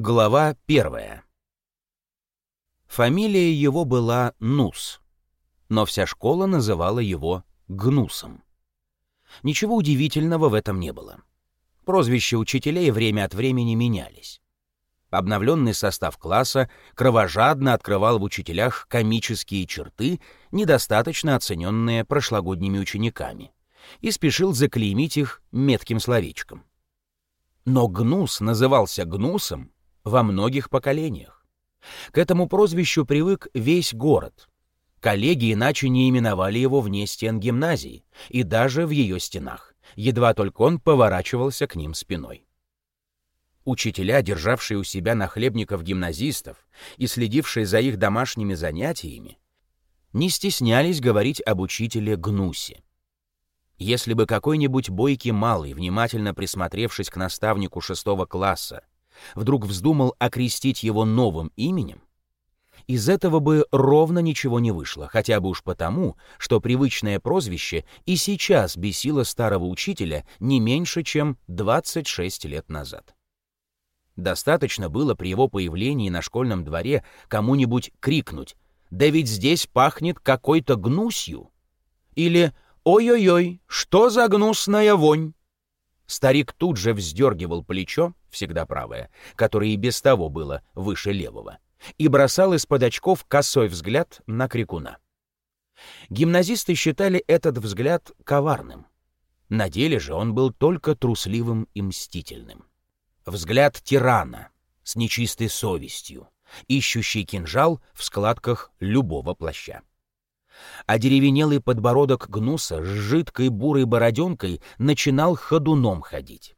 Глава первая. Фамилия его была Нус, но вся школа называла его Гнусом. Ничего удивительного в этом не было. Прозвища учителей время от времени менялись. Обновленный состав класса кровожадно открывал в учителях комические черты, недостаточно оцененные прошлогодними учениками, и спешил заклеймить их метким словечком. Но Гнус назывался Гнусом во многих поколениях. К этому прозвищу привык весь город. Коллеги иначе не именовали его вне стен гимназии и даже в ее стенах, едва только он поворачивался к ним спиной. Учителя, державшие у себя нахлебников гимназистов и следившие за их домашними занятиями, не стеснялись говорить об учителе Гнусе. Если бы какой-нибудь бойкий малый, внимательно присмотревшись к наставнику шестого класса, вдруг вздумал окрестить его новым именем, из этого бы ровно ничего не вышло, хотя бы уж потому, что привычное прозвище и сейчас бесило старого учителя не меньше, чем 26 лет назад. Достаточно было при его появлении на школьном дворе кому-нибудь крикнуть «Да ведь здесь пахнет какой-то гнусью!» или «Ой-ой-ой, что за гнусная вонь!» Старик тут же вздергивал плечо, всегда правое, которое и без того было выше левого, и бросал из-под очков косой взгляд на крикуна. Гимназисты считали этот взгляд коварным. На деле же он был только трусливым и мстительным. Взгляд тирана с нечистой совестью, ищущий кинжал в складках любого плаща а деревенелый подбородок гнуса с жидкой бурой бороденкой начинал ходуном ходить.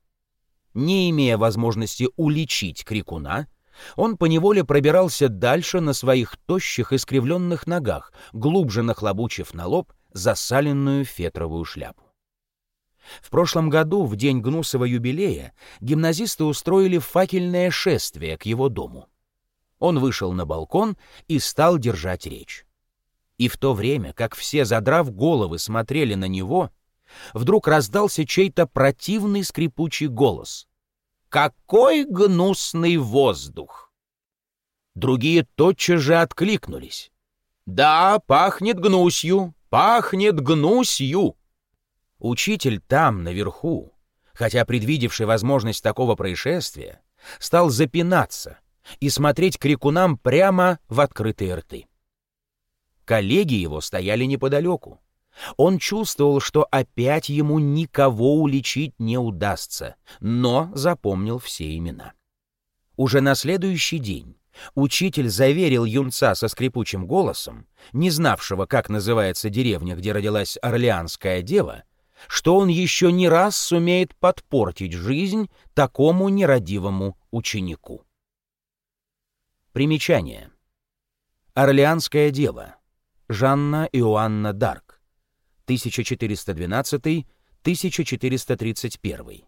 Не имея возможности уличить крикуна, он поневоле пробирался дальше на своих тощих искривленных ногах, глубже нахлобучив на лоб засаленную фетровую шляпу. В прошлом году, в день Гнусова юбилея, гимназисты устроили факельное шествие к его дому. Он вышел на балкон и стал держать речь. И в то время, как все, задрав головы, смотрели на него, вдруг раздался чей-то противный скрипучий голос. «Какой гнусный воздух!» Другие тотчас же откликнулись. «Да, пахнет гнусью, пахнет гнусью!» Учитель там, наверху, хотя предвидевший возможность такого происшествия, стал запинаться и смотреть крикунам прямо в открытые рты. Коллеги его стояли неподалеку. Он чувствовал, что опять ему никого уличить не удастся, но запомнил все имена. Уже на следующий день учитель заверил юнца со скрипучим голосом, не знавшего, как называется деревня, где родилась Орлеанская дева, что он еще не раз сумеет подпортить жизнь такому нерадивому ученику. Примечание. Орлеанская дева — Жанна Иоанна Дарк, 1412-1431.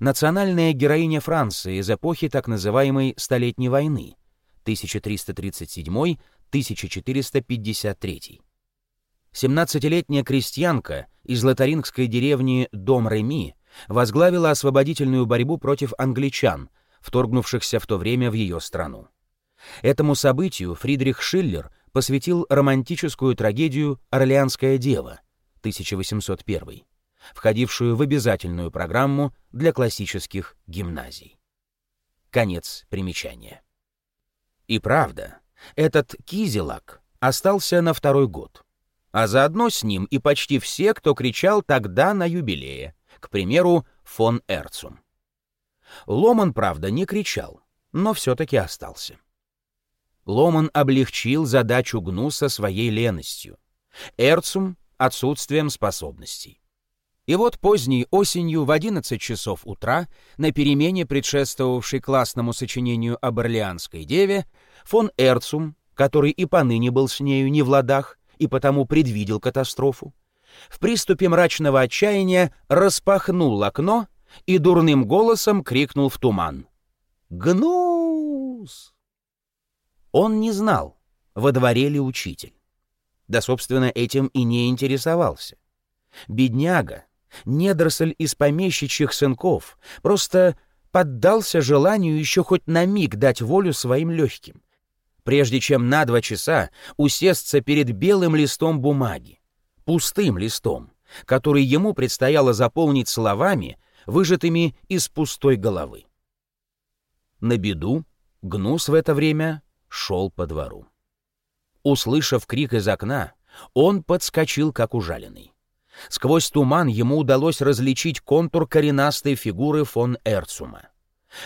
Национальная героиня Франции из эпохи так называемой Столетней войны, 1337-1453. 17-летняя крестьянка из лотарингской деревни Дом-Реми возглавила освободительную борьбу против англичан, вторгнувшихся в то время в ее страну. Этому событию Фридрих Шиллер посвятил романтическую трагедию «Орлеанская дева» 1801, входившую в обязательную программу для классических гимназий. Конец примечания. И правда, этот Кизелак остался на второй год, а заодно с ним и почти все, кто кричал тогда на юбилее, к примеру, фон Эрцум. Ломан, правда, не кричал, но все-таки остался. Ломан облегчил задачу Гнуса своей леностью, Эрцум — отсутствием способностей. И вот поздней осенью в 11 часов утра, на перемене, предшествовавшей классному сочинению об Орлеанской деве, фон Эрцум, который и поныне был с нею не в ладах и потому предвидел катастрофу, в приступе мрачного отчаяния распахнул окно и дурным голосом крикнул в туман. «Гнус!» Он не знал, во дворе ли учитель. Да, собственно, этим и не интересовался. Бедняга, недоросль из помещичьих сынков, просто поддался желанию еще хоть на миг дать волю своим легким, прежде чем на два часа усесться перед белым листом бумаги, пустым листом, который ему предстояло заполнить словами, выжатыми из пустой головы. На беду Гнус в это время шел по двору. Услышав крик из окна, он подскочил, как ужаленный. Сквозь туман ему удалось различить контур коренастой фигуры фон Эрцума.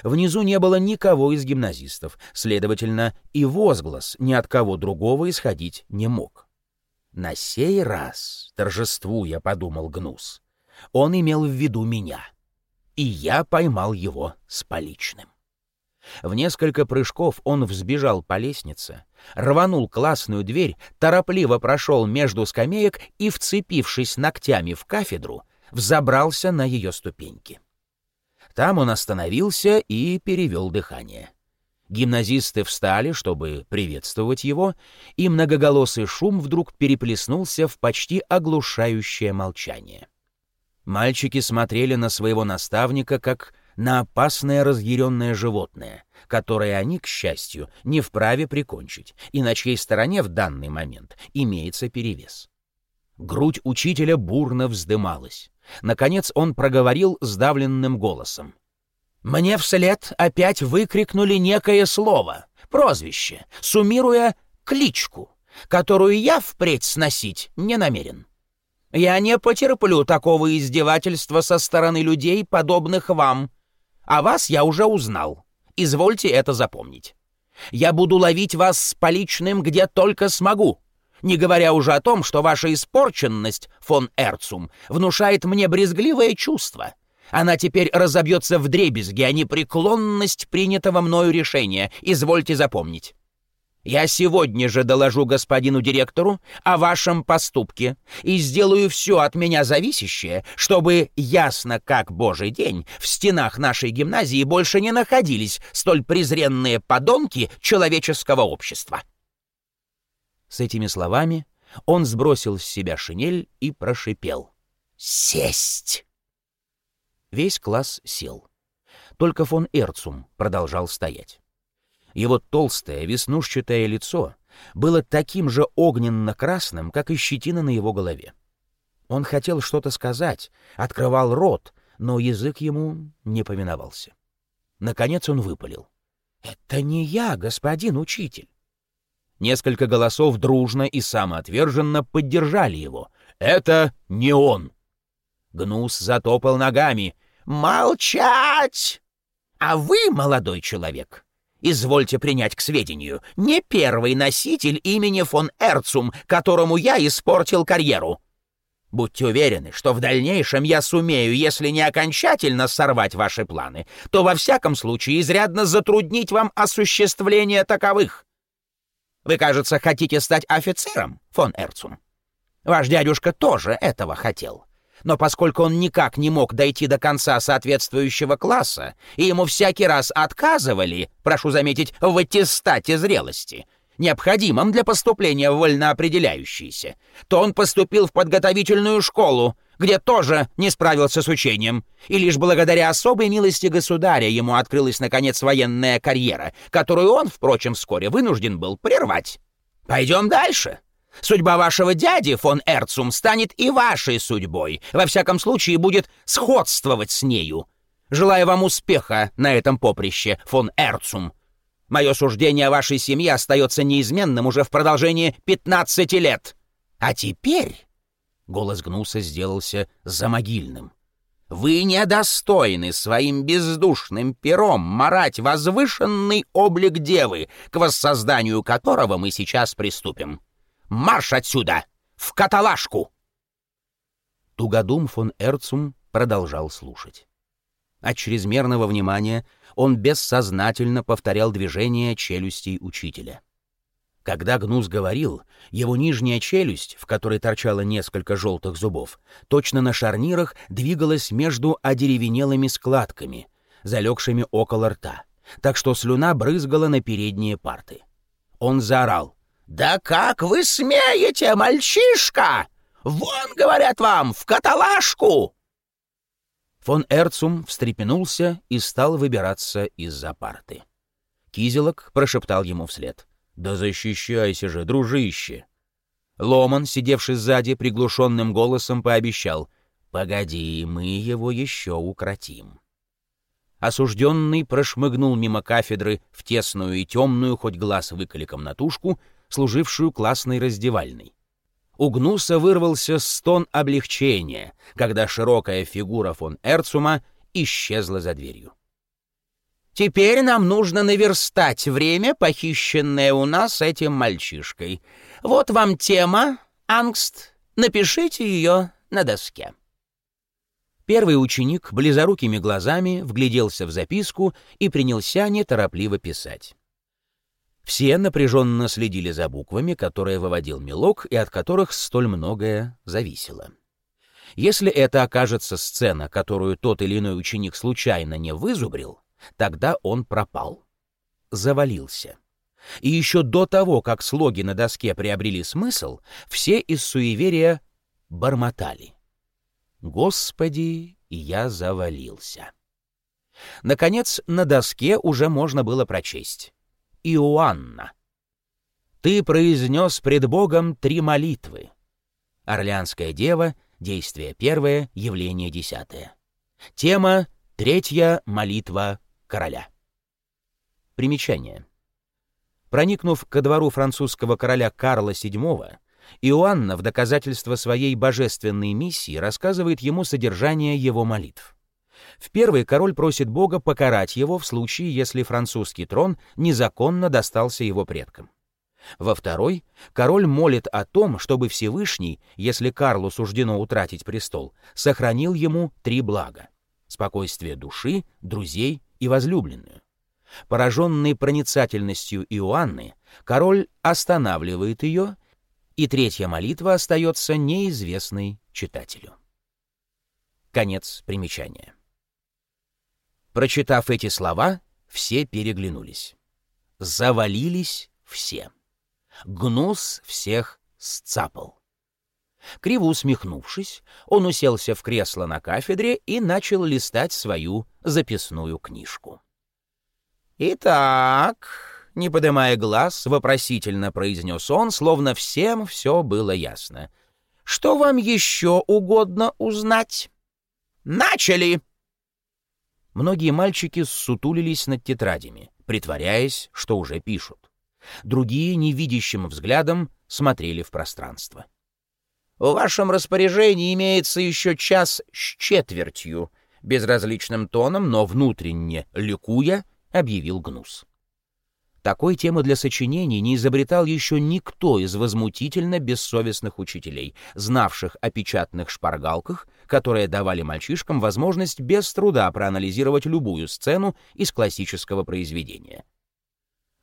Внизу не было никого из гимназистов, следовательно, и возглас ни от кого другого исходить не мог. «На сей раз, торжествуя, — подумал Гнус, — он имел в виду меня, и я поймал его с поличным». В несколько прыжков он взбежал по лестнице, рванул классную дверь, торопливо прошел между скамеек и, вцепившись ногтями в кафедру, взобрался на ее ступеньки. Там он остановился и перевел дыхание. Гимназисты встали, чтобы приветствовать его, и многоголосый шум вдруг переплеснулся в почти оглушающее молчание. Мальчики смотрели на своего наставника как на опасное разъяренное животное, которое они, к счастью, не вправе прикончить, и на чьей стороне в данный момент имеется перевес. Грудь учителя бурно вздымалась. Наконец он проговорил сдавленным голосом. «Мне вслед опять выкрикнули некое слово, прозвище, суммируя кличку, которую я впредь сносить не намерен. Я не потерплю такого издевательства со стороны людей, подобных вам, а вас я уже узнал. Извольте это запомнить. Я буду ловить вас с поличным где только смогу, не говоря уже о том, что ваша испорченность, фон Эрцум, внушает мне брезгливое чувство. Она теперь разобьется в дребезги, а не преклонность принятого мною решения, извольте запомнить. Я сегодня же доложу господину директору о вашем поступке и сделаю все от меня зависящее, чтобы, ясно как божий день, в стенах нашей гимназии больше не находились столь презренные подонки человеческого общества». С этими словами он сбросил с себя шинель и прошипел. «Сесть!» Весь класс сел. Только фон Эрцум продолжал стоять. Его толстое, веснушчатое лицо было таким же огненно-красным, как и щетина на его голове. Он хотел что-то сказать, открывал рот, но язык ему не повиновался. Наконец он выпалил. «Это не я, господин учитель!» Несколько голосов дружно и самоотверженно поддержали его. «Это не он!» Гнус затопал ногами. «Молчать! А вы, молодой человек, Извольте принять к сведению, не первый носитель имени фон Эрцум, которому я испортил карьеру. Будьте уверены, что в дальнейшем я сумею, если не окончательно сорвать ваши планы, то во всяком случае изрядно затруднить вам осуществление таковых. Вы, кажется, хотите стать офицером, фон Эрцум. Ваш дядюшка тоже этого хотел но поскольку он никак не мог дойти до конца соответствующего класса, и ему всякий раз отказывали, прошу заметить, в аттестате зрелости, необходимом для поступления в вольноопределяющийся, то он поступил в подготовительную школу, где тоже не справился с учением, и лишь благодаря особой милости государя ему открылась, наконец, военная карьера, которую он, впрочем, вскоре вынужден был прервать. Пойдем дальше. Судьба вашего дяди, фон Эрцум, станет и вашей судьбой. Во всяком случае, будет сходствовать с нею. Желаю вам успеха на этом поприще, фон Эрцум. Мое суждение о вашей семье остается неизменным уже в продолжении 15 лет. А теперь...» Голос Гнуса сделался замогильным. «Вы недостойны своим бездушным пером марать возвышенный облик девы, к воссозданию которого мы сейчас приступим. Марш отсюда! В каталажку!» Тугодум фон Эрцум продолжал слушать. От чрезмерного внимания он бессознательно повторял движения челюстей учителя. Когда Гнус говорил, его нижняя челюсть, в которой торчало несколько желтых зубов, точно на шарнирах двигалась между одеревенелыми складками, залегшими около рта, так что слюна брызгала на передние парты. Он заорал. «Да как вы смеете, мальчишка! Вон, говорят вам, в каталажку!» Фон Эрцум встрепенулся и стал выбираться из-за парты. Кизелок прошептал ему вслед. «Да защищайся же, дружище!» Ломан, сидевший сзади, приглушенным голосом пообещал. «Погоди, мы его еще укротим». Осужденный прошмыгнул мимо кафедры в тесную и темную, хоть глаз выколи комнатушку, служившую классной раздевальной. У Гнуса вырвался стон облегчения, когда широкая фигура фон Эрцума исчезла за дверью. «Теперь нам нужно наверстать время, похищенное у нас этим мальчишкой. Вот вам тема, Ангст. Напишите ее на доске». Первый ученик близорукими глазами вгляделся в записку и принялся неторопливо писать. Все напряженно следили за буквами, которые выводил Мелок и от которых столь многое зависело. Если это окажется сцена, которую тот или иной ученик случайно не вызубрил, тогда он пропал. Завалился. И еще до того, как слоги на доске приобрели смысл, все из суеверия бормотали. «Господи, я завалился». Наконец, на доске уже можно было прочесть. «Иоанна». «Ты произнес пред Богом три молитвы». Орлеанская дева, действие первое, явление десятое. Тема «Третья молитва короля». Примечание. Проникнув ко двору французского короля Карла VII, Иоанна в доказательство своей божественной миссии рассказывает ему содержание его молитв. В первый король просит Бога покарать его в случае, если французский трон незаконно достался его предкам. Во второй король молит о том, чтобы Всевышний, если Карлу суждено утратить престол, сохранил ему три блага — спокойствие души, друзей и возлюбленную. Пораженный проницательностью Иоанны, король останавливает ее и третья молитва остается неизвестной читателю. Конец примечания. Прочитав эти слова, все переглянулись. Завалились все. Гнус всех сцапал. Криво усмехнувшись, он уселся в кресло на кафедре и начал листать свою записную книжку. «Итак, не поднимая глаз, вопросительно произнес он, словно всем все было ясно. «Что вам еще угодно узнать?» «Начали!» Многие мальчики ссутулились над тетрадями, притворяясь, что уже пишут. Другие невидящим взглядом смотрели в пространство. «В вашем распоряжении имеется еще час с четвертью», безразличным тоном, но внутренне ликуя, объявил Гнус. Такой темы для сочинений не изобретал еще никто из возмутительно бессовестных учителей, знавших о печатных шпаргалках, которые давали мальчишкам возможность без труда проанализировать любую сцену из классического произведения.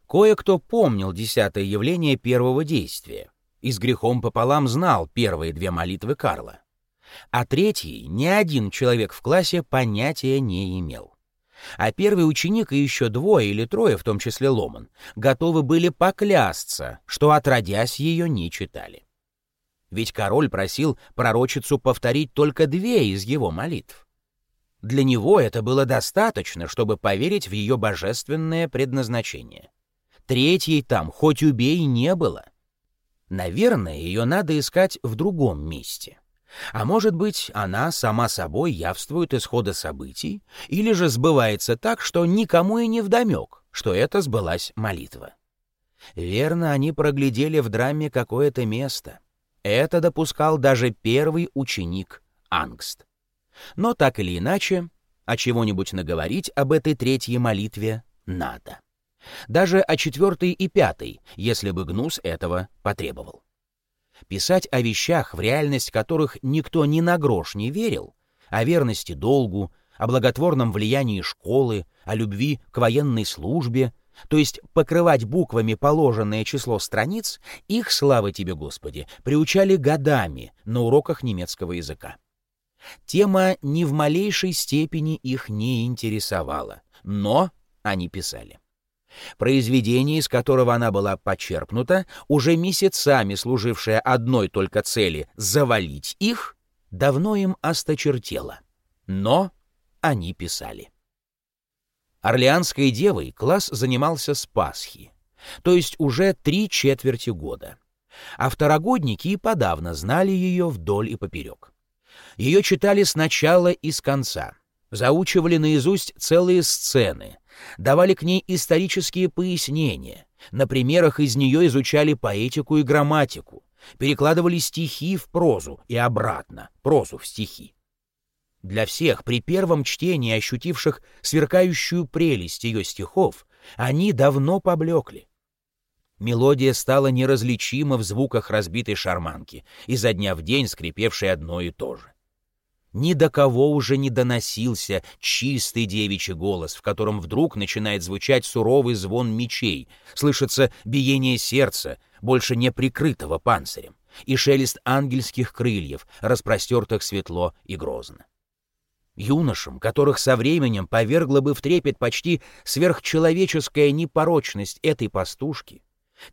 Кое-кто помнил десятое явление первого действия и с грехом пополам знал первые две молитвы Карла. А третий ни один человек в классе понятия не имел а первый ученик и еще двое или трое, в том числе Ломан, готовы были поклясться, что отродясь ее не читали. Ведь король просил пророчицу повторить только две из его молитв. Для него это было достаточно, чтобы поверить в ее божественное предназначение. Третьей там, хоть убей, не было. Наверное, ее надо искать в другом месте. А может быть, она сама собой явствует исхода событий, или же сбывается так, что никому и не вдомек, что это сбылась молитва. Верно, они проглядели в драме какое-то место. Это допускал даже первый ученик Ангст. Но так или иначе, о чего-нибудь наговорить об этой третьей молитве надо. Даже о четвертой и пятой, если бы Гнус этого потребовал. Писать о вещах, в реальность которых никто ни на грош не верил, о верности долгу, о благотворном влиянии школы, о любви к военной службе, то есть покрывать буквами положенное число страниц, их, слава тебе, Господи, приучали годами на уроках немецкого языка. Тема ни в малейшей степени их не интересовала, но они писали. Произведение, из которого она была почерпнута, уже месяцами служившее одной только цели — завалить их, давно им осточертело. Но они писали. Орлеанской девой класс занимался с Пасхи, то есть уже три четверти года. А второгодники и подавно знали ее вдоль и поперек. Ее читали сначала и с конца, заучивали наизусть целые сцены, давали к ней исторические пояснения, на примерах из нее изучали поэтику и грамматику, перекладывали стихи в прозу и обратно, прозу в стихи. Для всех, при первом чтении ощутивших сверкающую прелесть ее стихов, они давно поблекли. Мелодия стала неразличима в звуках разбитой шарманки, изо дня в день скрипевшей одно и то же. Ни до кого уже не доносился чистый девичий голос, в котором вдруг начинает звучать суровый звон мечей, слышится биение сердца, больше не прикрытого панцирем, и шелест ангельских крыльев, распростертых светло и грозно. Юношам, которых со временем повергла бы в трепет почти сверхчеловеческая непорочность этой пастушки,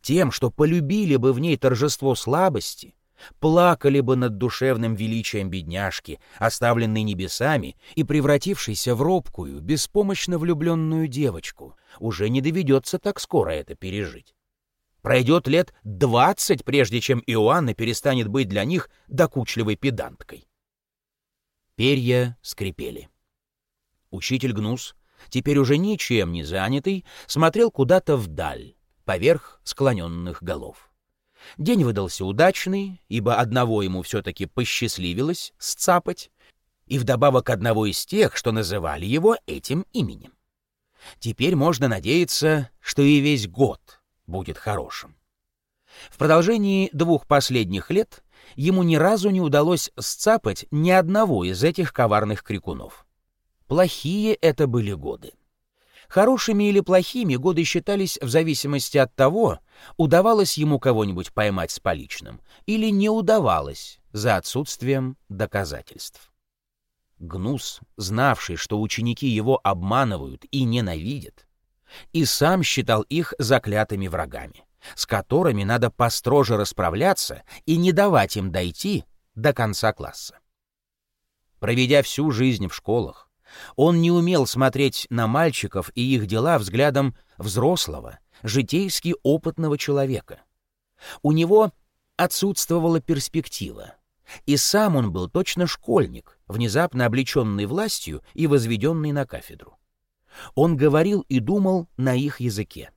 тем, что полюбили бы в ней торжество слабости, плакали бы над душевным величием бедняжки, оставленной небесами и превратившейся в робкую, беспомощно влюбленную девочку, уже не доведется так скоро это пережить. Пройдет лет двадцать, прежде чем Иоанна перестанет быть для них докучливой педанткой. Перья скрипели. Учитель Гнус, теперь уже ничем не занятый, смотрел куда-то вдаль, поверх склоненных голов. День выдался удачный, ибо одного ему все-таки посчастливилось сцапать, и вдобавок одного из тех, что называли его этим именем. Теперь можно надеяться, что и весь год будет хорошим. В продолжении двух последних лет ему ни разу не удалось сцапать ни одного из этих коварных крикунов. Плохие это были годы. Хорошими или плохими годы считались в зависимости от того, удавалось ему кого-нибудь поймать с поличным или не удавалось за отсутствием доказательств. Гнус, знавший, что ученики его обманывают и ненавидят, и сам считал их заклятыми врагами, с которыми надо построже расправляться и не давать им дойти до конца класса. Проведя всю жизнь в школах, он не умел смотреть на мальчиков и их дела взглядом взрослого, житейски опытного человека. У него отсутствовала перспектива, и сам он был точно школьник, внезапно облеченный властью и возведенный на кафедру. Он говорил и думал на их языке,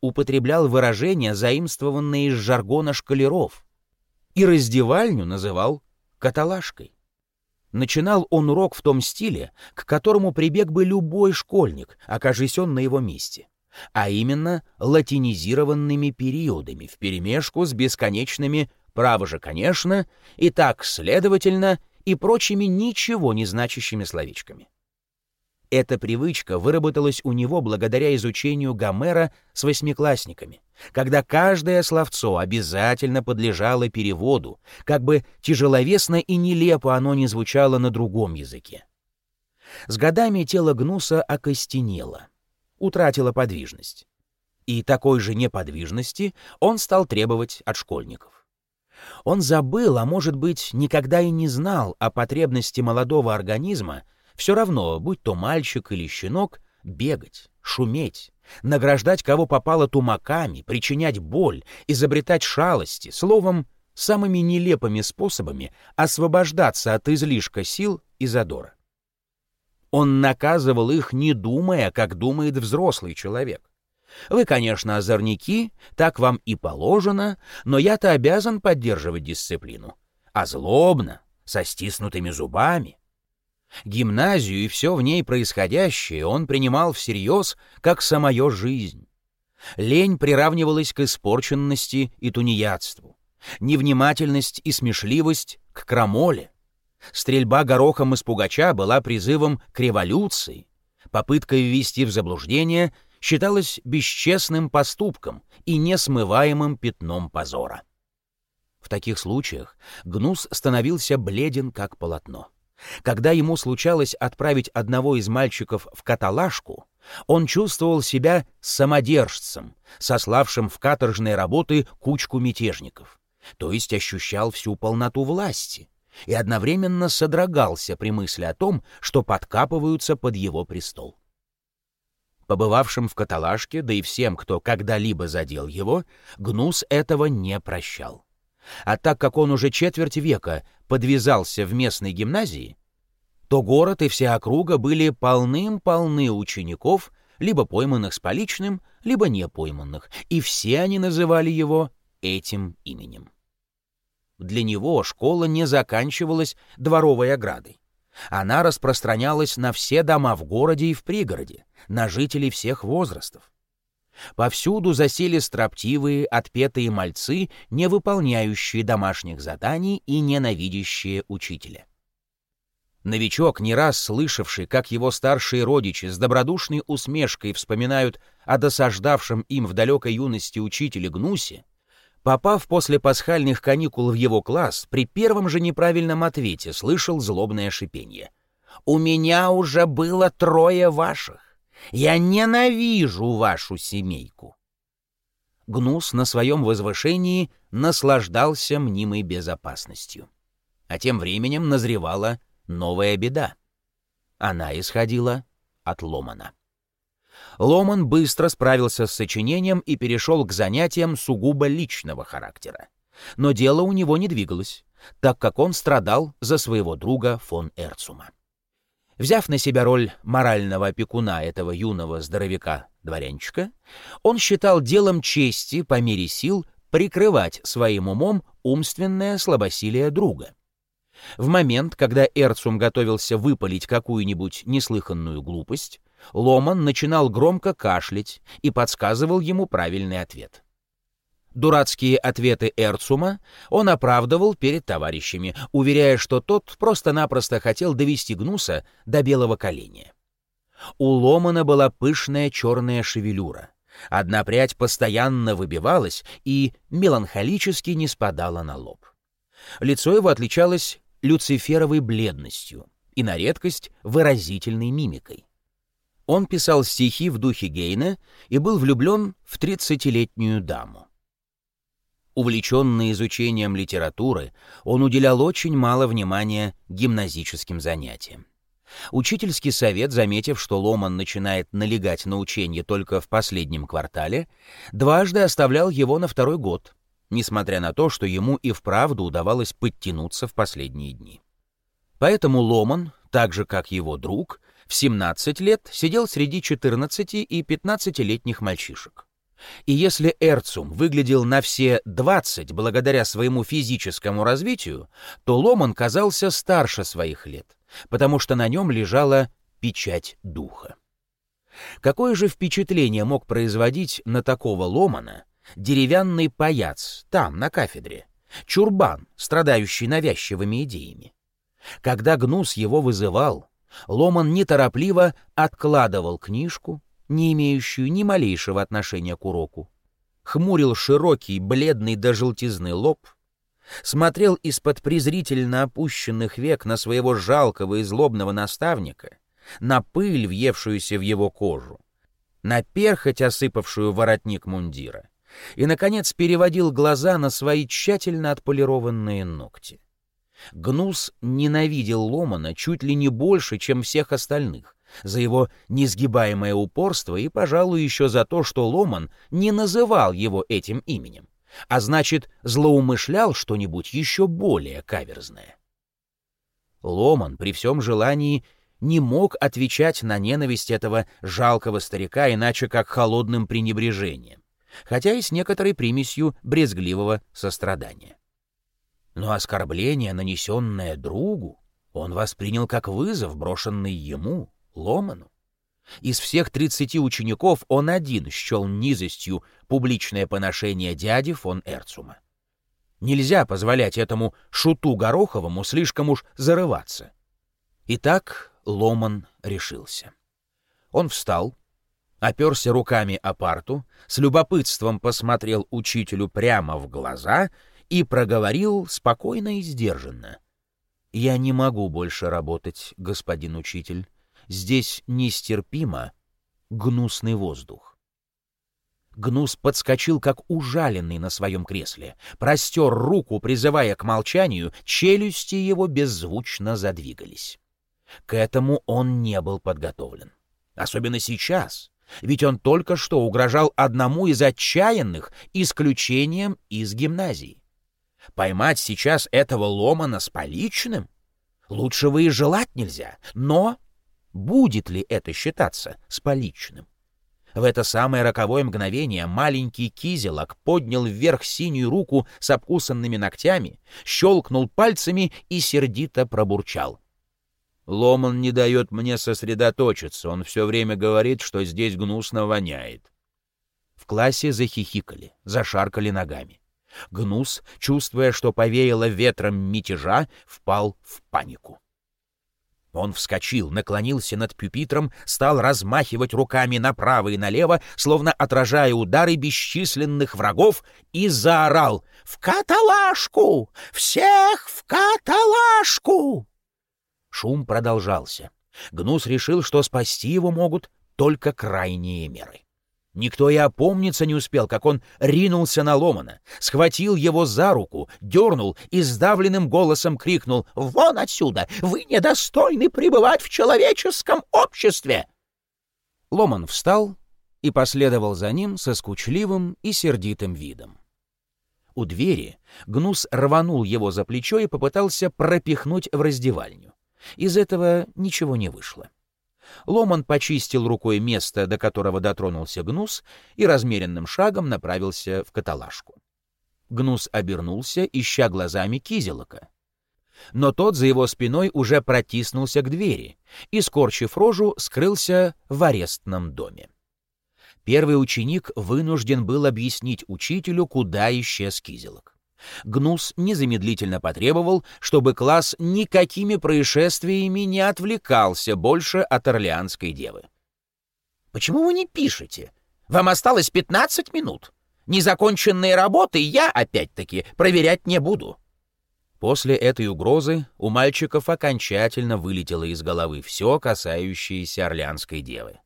употреблял выражения, заимствованные из жаргона шкалеров, и раздевальню называл каталажкой. Начинал он урок в том стиле, к которому прибег бы любой школьник, окажись он на его месте, а именно латинизированными периодами вперемешку с бесконечными «право же, конечно» и так, следовательно, и прочими ничего не значащими словечками. Эта привычка выработалась у него благодаря изучению Гомера с восьмиклассниками, когда каждое словцо обязательно подлежало переводу, как бы тяжеловесно и нелепо оно не звучало на другом языке. С годами тело Гнуса окостенело, утратило подвижность. И такой же неподвижности он стал требовать от школьников. Он забыл, а может быть, никогда и не знал о потребности молодого организма все равно, будь то мальчик или щенок, бегать, шуметь, награждать кого попало тумаками, причинять боль, изобретать шалости, словом, самыми нелепыми способами освобождаться от излишка сил и задора. Он наказывал их, не думая, как думает взрослый человек. Вы, конечно, озорники, так вам и положено, но я-то обязан поддерживать дисциплину. А злобно, со стиснутыми зубами — Гимназию и все в ней происходящее он принимал всерьез, как самую жизнь. Лень приравнивалась к испорченности и тунеядству, невнимательность и смешливость — к крамоле. Стрельба горохом из пугача была призывом к революции, попытка ввести в заблуждение считалась бесчестным поступком и несмываемым пятном позора. В таких случаях Гнус становился бледен, как полотно. Когда ему случалось отправить одного из мальчиков в каталажку, он чувствовал себя самодержцем, сославшим в каторжные работы кучку мятежников, то есть ощущал всю полноту власти, и одновременно содрогался при мысли о том, что подкапываются под его престол. Побывавшим в каталажке, да и всем, кто когда-либо задел его, Гнус этого не прощал. А так как он уже четверть века подвязался в местной гимназии, то город и вся округа были полным-полны учеников, либо пойманных с поличным, либо не пойманных, и все они называли его этим именем. Для него школа не заканчивалась дворовой оградой. Она распространялась на все дома в городе и в пригороде, на жителей всех возрастов. Повсюду засели строптивые, отпетые мальцы, не выполняющие домашних заданий и ненавидящие учителя. Новичок, не раз слышавший, как его старшие родичи с добродушной усмешкой вспоминают о досаждавшем им в далекой юности учителе Гнусе, попав после пасхальных каникул в его класс, при первом же неправильном ответе слышал злобное шипение. «У меня уже было трое ваших. Я ненавижу вашу семейку». Гнус на своем возвышении наслаждался мнимой безопасностью. А тем временем назревала новая беда. Она исходила от Ломана. Ломан быстро справился с сочинением и перешел к занятиям сугубо личного характера. Но дело у него не двигалось, так как он страдал за своего друга фон Эрцума. Взяв на себя роль морального опекуна этого юного здоровяка-дворянчика, он считал делом чести по мере сил прикрывать своим умом умственное слабосилие друга. В момент, когда Эрцум готовился выпалить какую-нибудь неслыханную глупость, Ломан начинал громко кашлять и подсказывал ему правильный ответ. Дурацкие ответы Эрцума он оправдывал перед товарищами, уверяя, что тот просто-напросто хотел довести Гнуса до белого коленя. У Ломана была пышная черная шевелюра. Одна прядь постоянно выбивалась и меланхолически не спадала на лоб. Лицо его отличалось люциферовой бледностью и на редкость выразительной мимикой. Он писал стихи в духе Гейна и был влюблен в тридцатилетнюю даму. Увлеченный изучением литературы, он уделял очень мало внимания гимназическим занятиям. Учительский совет, заметив, что Ломан начинает налегать на учение только в последнем квартале, дважды оставлял его на второй год, несмотря на то, что ему и вправду удавалось подтянуться в последние дни. Поэтому Ломан, так же как его друг, в 17 лет сидел среди 14 и 15-летних мальчишек. И если Эрцум выглядел на все 20 благодаря своему физическому развитию, то Ломан казался старше своих лет, потому что на нем лежала печать духа. Какое же впечатление мог производить на такого Ломана деревянный паяц там, на кафедре, чурбан, страдающий навязчивыми идеями? Когда Гнус его вызывал, Ломан неторопливо откладывал книжку, не имеющую ни малейшего отношения к уроку, хмурил широкий, бледный до желтизны лоб, смотрел из-под презрительно опущенных век на своего жалкого и злобного наставника, на пыль, въевшуюся в его кожу, на перхоть, осыпавшую воротник мундира, и, наконец, переводил глаза на свои тщательно отполированные ногти. Гнус ненавидел Ломана чуть ли не больше, чем всех остальных, за его несгибаемое упорство и, пожалуй, еще за то, что Ломан не называл его этим именем, а значит, злоумышлял что-нибудь еще более каверзное. Ломан при всем желании не мог отвечать на ненависть этого жалкого старика иначе как холодным пренебрежением, хотя и с некоторой примесью брезгливого сострадания. Но оскорбление, нанесенное другу, он воспринял как вызов, брошенный ему, Ломану. Из всех тридцати учеников он один счел низостью публичное поношение дяди фон Эрцума. Нельзя позволять этому шуту Гороховому слишком уж зарываться. Итак, Ломан решился. Он встал, оперся руками о парту, с любопытством посмотрел учителю прямо в глаза и проговорил спокойно и сдержанно. «Я не могу больше работать, господин учитель. Здесь нестерпимо гнусный воздух». Гнус подскочил, как ужаленный на своем кресле, простер руку, призывая к молчанию, челюсти его беззвучно задвигались. К этому он не был подготовлен. Особенно сейчас, ведь он только что угрожал одному из отчаянных исключением из гимназии. Поймать сейчас этого Ломана с поличным? Лучшего и желать нельзя, но будет ли это считаться с поличным? В это самое роковое мгновение маленький кизелок поднял вверх синюю руку с обкусанными ногтями, щелкнул пальцами и сердито пробурчал. Ломан не дает мне сосредоточиться, он все время говорит, что здесь гнусно воняет. В классе захихикали, зашаркали ногами. Гнус, чувствуя, что повеяло ветром мятежа, впал в панику. Он вскочил, наклонился над пюпитром, стал размахивать руками направо и налево, словно отражая удары бесчисленных врагов, и заорал «В каталажку! Всех в каталажку!» Шум продолжался. Гнус решил, что спасти его могут только крайние меры. Никто и опомниться не успел, как он ринулся на Ломана, схватил его за руку, дернул и сдавленным голосом крикнул «Вон отсюда! Вы недостойны пребывать в человеческом обществе!» Ломан встал и последовал за ним со скучливым и сердитым видом. У двери Гнус рванул его за плечо и попытался пропихнуть в раздевальню. Из этого ничего не вышло. Ломан почистил рукой место, до которого дотронулся Гнус, и размеренным шагом направился в каталажку. Гнус обернулся, ища глазами Кизелока. Но тот за его спиной уже протиснулся к двери и, скорчив рожу, скрылся в арестном доме. Первый ученик вынужден был объяснить учителю, куда исчез Кизелок. Гнус незамедлительно потребовал, чтобы класс никакими происшествиями не отвлекался больше от Орлеанской девы. «Почему вы не пишете? Вам осталось 15 минут. Незаконченные работы я, опять-таки, проверять не буду». После этой угрозы у мальчиков окончательно вылетело из головы все, касающееся Орлеанской девы.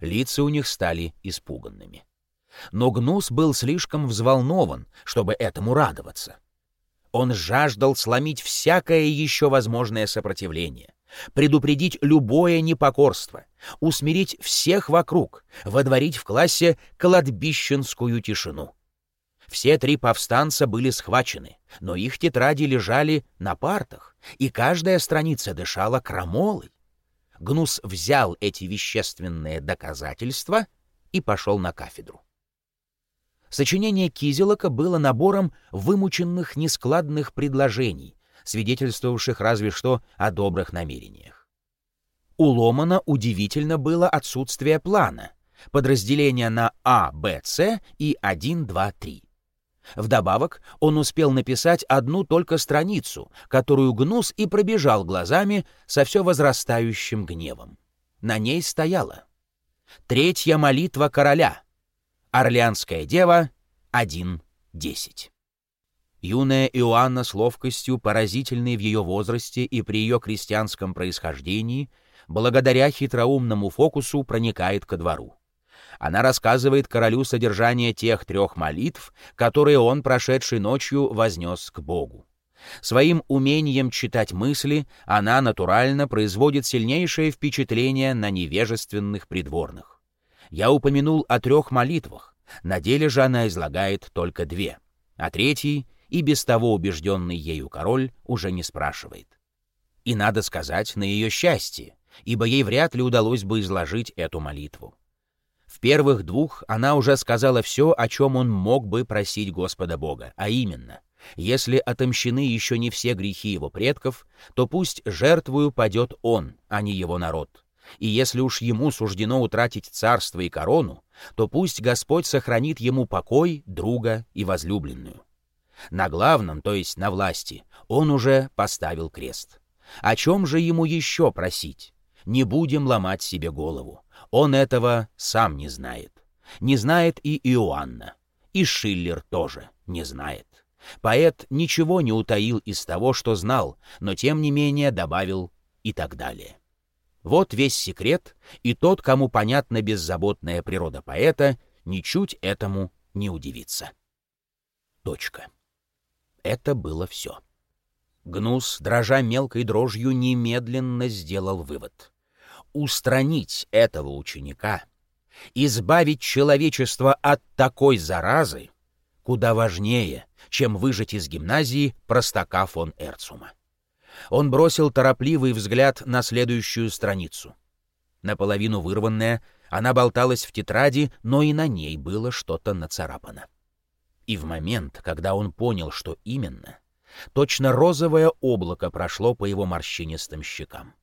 Лица у них стали испуганными. Но Гнус был слишком взволнован, чтобы этому радоваться. Он жаждал сломить всякое еще возможное сопротивление, предупредить любое непокорство, усмирить всех вокруг, водворить в классе кладбищенскую тишину. Все три повстанца были схвачены, но их тетради лежали на партах, и каждая страница дышала крамолой. Гнус взял эти вещественные доказательства и пошел на кафедру. Сочинение Кизелока было набором вымученных нескладных предложений, свидетельствовавших разве что о добрых намерениях. У Ломана удивительно было отсутствие плана, подразделения на А, Б, С и 1, 2, 3. Вдобавок, он успел написать одну только страницу, которую Гнус и пробежал глазами со все возрастающим гневом. На ней стояла «Третья молитва короля», Орлеанская дева 1.10. Юная Иоанна с ловкостью, поразительной в ее возрасте и при ее крестьянском происхождении, благодаря хитроумному фокусу проникает ко двору. Она рассказывает королю содержание тех трех молитв, которые он прошедшей ночью вознес к Богу. Своим умением читать мысли она натурально производит сильнейшее впечатление на невежественных придворных. Я упомянул о трех молитвах, на деле же она излагает только две, а третий и без того убежденный ею король уже не спрашивает. И надо сказать, на ее счастье, ибо ей вряд ли удалось бы изложить эту молитву. В первых двух она уже сказала все, о чем он мог бы просить Господа Бога, а именно, если отомщены еще не все грехи его предков, то пусть жертвую падет он, а не его народ и если уж ему суждено утратить царство и корону, то пусть Господь сохранит ему покой, друга и возлюбленную. На главном, то есть на власти, он уже поставил крест. О чем же ему еще просить? Не будем ломать себе голову. Он этого сам не знает. Не знает и Иоанна. И Шиллер тоже не знает. Поэт ничего не утаил из того, что знал, но тем не менее добавил и так далее. Вот весь секрет, и тот, кому понятна беззаботная природа поэта, ничуть этому не удивится. Точка. Это было все. Гнус, дрожа мелкой дрожью, немедленно сделал вывод. Устранить этого ученика, избавить человечество от такой заразы, куда важнее, чем выжать из гимназии простака фон Эрцума. Он бросил торопливый взгляд на следующую страницу. Наполовину вырванная, она болталась в тетради, но и на ней было что-то нацарапано. И в момент, когда он понял, что именно, точно розовое облако прошло по его морщинистым щекам.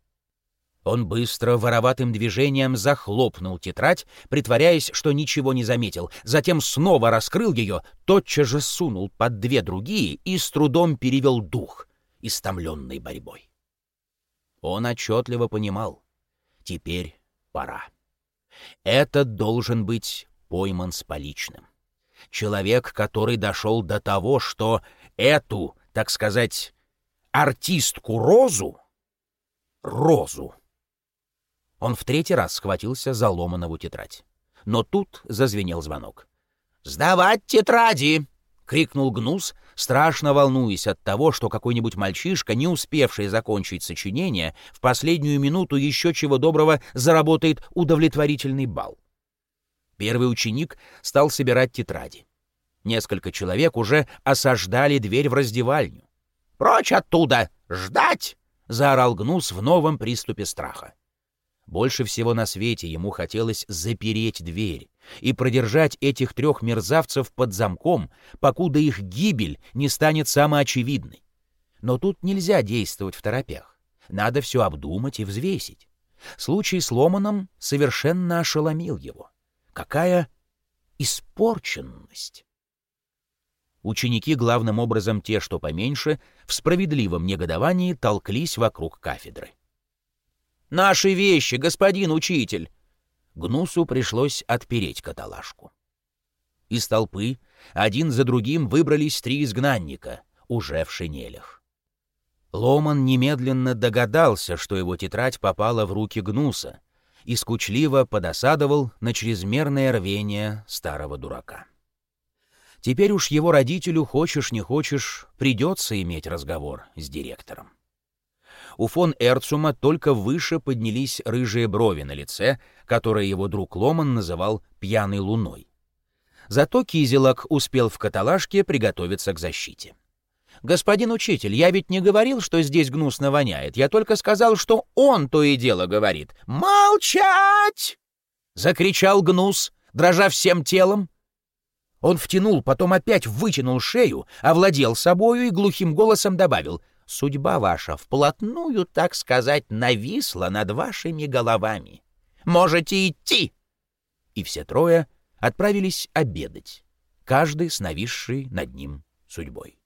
Он быстро, вороватым движением захлопнул тетрадь, притворяясь, что ничего не заметил, затем снова раскрыл ее, тотчас же сунул под две другие и с трудом перевел дух, истомленный борьбой. Он отчетливо понимал, теперь пора. Этот должен быть пойман с поличным. Человек, который дошел до того, что эту, так сказать, артистку Розу, Розу, он в третий раз схватился за ломанову тетрадь. Но тут зазвенел звонок. «Сдавать тетради!» — крикнул Гнус, страшно волнуясь от того, что какой-нибудь мальчишка, не успевший закончить сочинение, в последнюю минуту еще чего доброго заработает удовлетворительный балл. Первый ученик стал собирать тетради. Несколько человек уже осаждали дверь в раздевальню. «Прочь оттуда! Ждать!» — заорал Гнус в новом приступе страха. Больше всего на свете ему хотелось запереть дверь и продержать этих трех мерзавцев под замком, покуда их гибель не станет самоочевидной. Но тут нельзя действовать в торопях. Надо все обдумать и взвесить. Случай с Ломаном совершенно ошеломил его. Какая испорченность! Ученики, главным образом те, что поменьше, в справедливом негодовании толклись вокруг кафедры. Наши вещи, господин учитель!» Гнусу пришлось отпереть каталажку. Из толпы один за другим выбрались три изгнанника, уже в шинелях. Ломан немедленно догадался, что его тетрадь попала в руки Гнуса, и скучливо подосадовал на чрезмерное рвение старого дурака. Теперь уж его родителю, хочешь не хочешь, придется иметь разговор с директором у фон Эрцума только выше поднялись рыжие брови на лице, которое его друг Ломан называл «пьяной луной». Зато Кизелок успел в каталажке приготовиться к защите. «Господин учитель, я ведь не говорил, что здесь гнусно воняет. Я только сказал, что он то и дело говорит. Молчать!» Закричал гнус, дрожа всем телом. Он втянул, потом опять вытянул шею, овладел собою и глухим голосом добавил судьба ваша вплотную, так сказать, нависла над вашими головами. Можете идти!» И все трое отправились обедать, каждый с нависшей над ним судьбой.